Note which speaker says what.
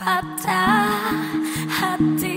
Speaker 1: Pata hati